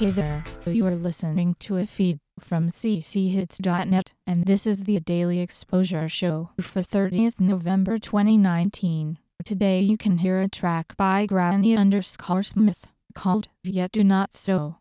Hey there, you are listening to a feed from cchits.net, and this is the Daily Exposure Show for 30th November 2019. Today you can hear a track by Granny underscore Smith called Yet Do Not So.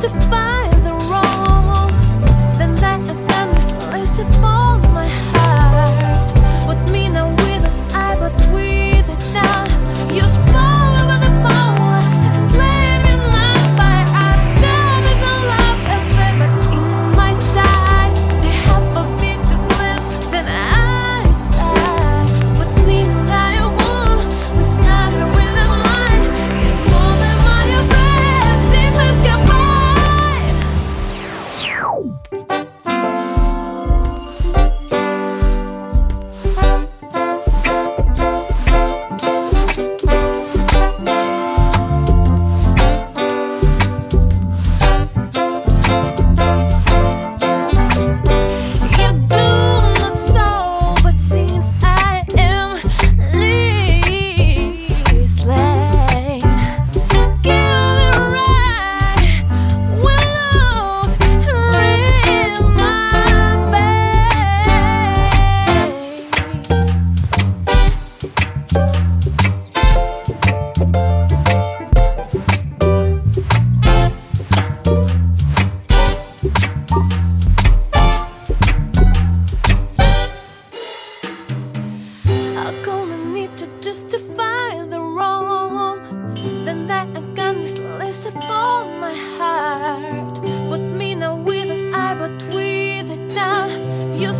To justify I'm gonna need to justify the wrong. Then that again is less upon my heart. What me now with an eye, but with it down. You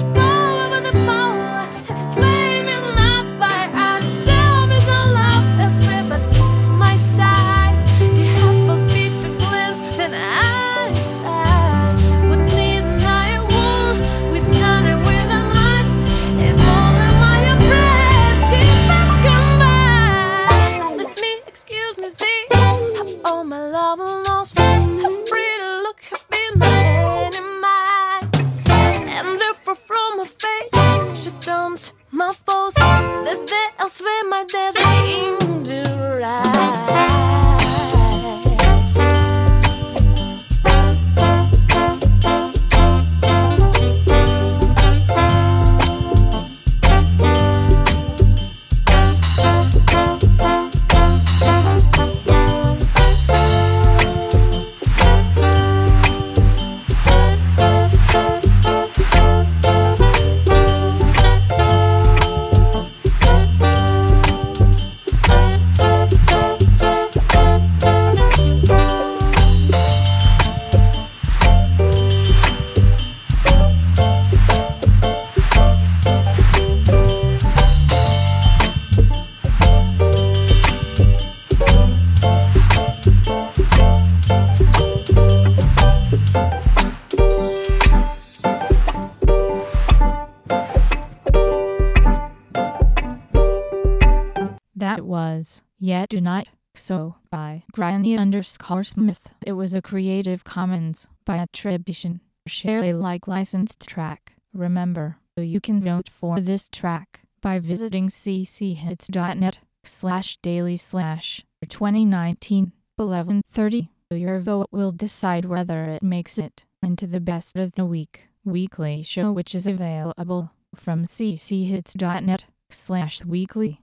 That was Yet Do Not So by Granny underscore Smith. It was a Creative Commons by attribution. Share Alike licensed track. Remember, you can vote for this track by visiting cchits.net slash daily slash 2019 1130. Your vote will decide whether it makes it into the best of the week weekly show which is available from cchits.net slash weekly.